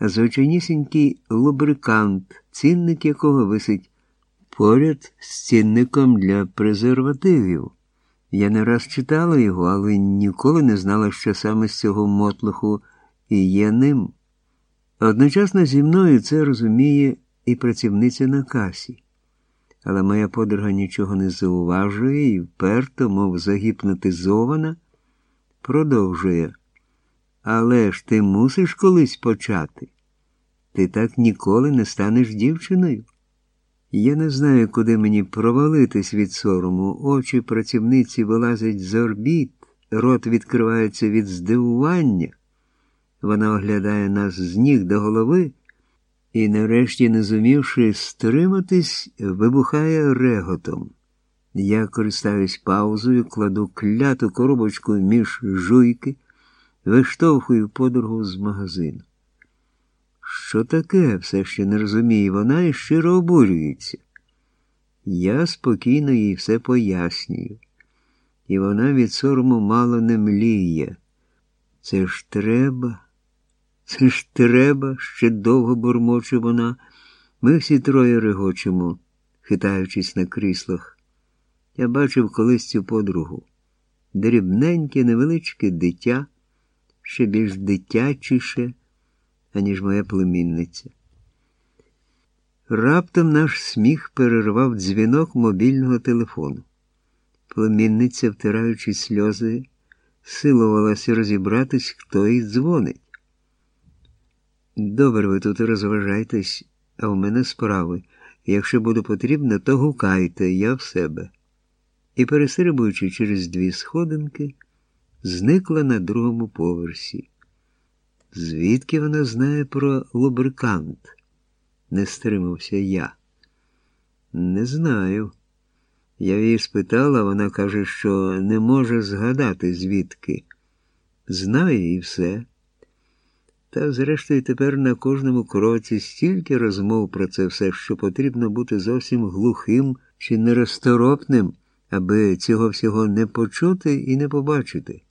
звичайнісінький лубрикант, цінник якого висить поряд з цінником для презервативів. Я не раз читала його, але ніколи не знала, що саме з цього мотлуху і є ним. Одночасно зі мною це розуміє і працівниця на касі. Але моя подруга нічого не зауважує і вперто, мов загіпнотизована, продовжує. Але ж ти мусиш колись почати. Ти так ніколи не станеш дівчиною. Я не знаю, куди мені провалитись від сорому. Очі працівниці вилазять з орбіт, рот відкривається від здивування. Вона оглядає нас з ніг до голови і, нарешті, не зумівши стриматись, вибухає реготом. Я користаюсь паузою, кладу кляту коробочку між жуйки, виштовхую подругу з магазину. Що таке, все ще не розуміє вона і щиро обурюється. Я спокійно їй все пояснюю, і вона від сорому мало не мліє. Це ж треба, це ж треба, ще довго бурмоче вона. Ми всі троє регочемо, хитаючись на кріслах. Я бачив колись цю подругу. Дрібненьке, невеличке дитя, ще більш дитячіше аніж моя племінниця. Раптом наш сміх перервав дзвінок мобільного телефону. Племінниця, втираючи сльози, силувалася розібратись, хто їй дзвонить. Добре, ви тут розважайтесь, а в мене справи. Якщо буде потрібно, то гукайте, я в себе. І, перестрибуючи через дві сходинки, зникла на другому поверсі. Звідки вона знає про лубрикант? Не стримався я. Не знаю. Я її спитала, вона каже, що не може згадати звідки. Знає і все. Та, зрештою, тепер на кожному кроці стільки розмов про це все, що потрібно бути зовсім глухим чи неросторопним, аби цього всього не почути і не побачити.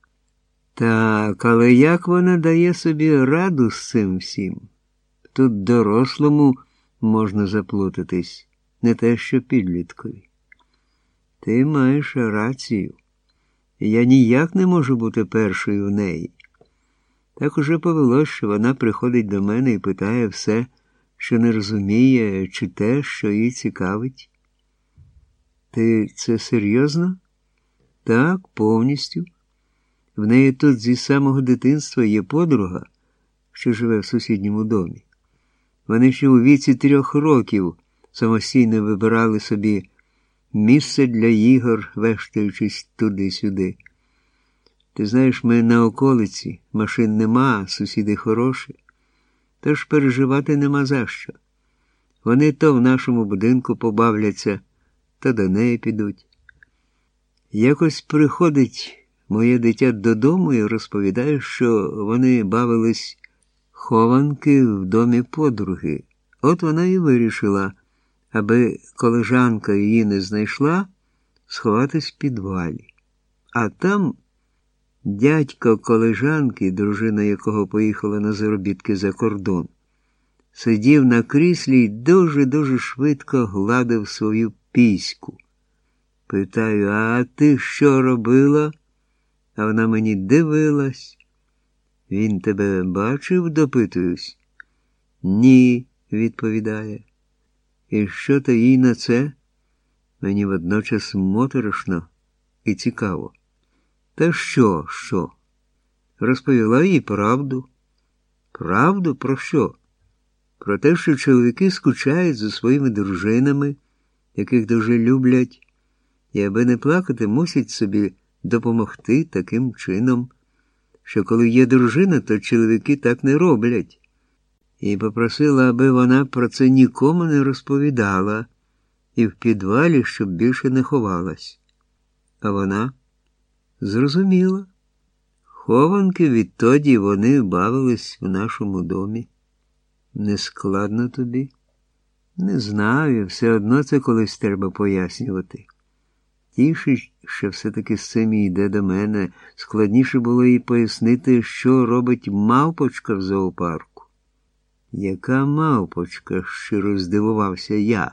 Так, але як вона дає собі раду з цим всім? Тут дорослому можна заплутатись, не те, що підліткові. Ти маєш рацію. Я ніяк не можу бути першою в неї. Так уже повелось, що вона приходить до мене і питає все, що не розуміє, чи те, що її цікавить. Ти це серйозно? Так, повністю. В неї тут зі самого дитинства є подруга, що живе в сусідньому домі. Вони ще у віці трьох років самостійно вибирали собі місце для ігор, вештаючись туди-сюди. Ти знаєш, ми на околиці, машин нема, сусіди хороші, тож переживати нема за що. Вони то в нашому будинку побавляться, то до неї підуть. Якось приходить моє дитя додому і розповідає, що вони бавились хованки в домі подруги. От вона і вирішила, аби колежанка її не знайшла, сховатись в підвалі. А там дядько колежанки, дружина якого поїхала на заробітки за кордон, сидів на кріслі і дуже-дуже швидко гладив свою піську. Питаю, а ти що робила? А вона мені дивилась. Він тебе бачив, допитуюсь? Ні, відповідає. І що то їй на це? Мені водночас моторошно і цікаво. Та що, що? Розповіла їй правду. Правду про що? Про те, що чоловіки скучають за своїми дружинами, яких дуже люблять, і аби не плакати, мусять собі допомогти таким чином, що коли є дружина, то чоловіки так не роблять, і попросила, аби вона про це нікому не розповідала і в підвалі, щоб більше не ховалась. А вона зрозуміла. Хованки відтоді вони бавились в нашому домі. Не складно тобі? Не знаю, все одно це колись треба пояснювати. Тішить, що все-таки цим йде до мене. Складніше було їй пояснити, що робить мавпочка в зоопарку. Яка мавпочка, щиро здивувався я.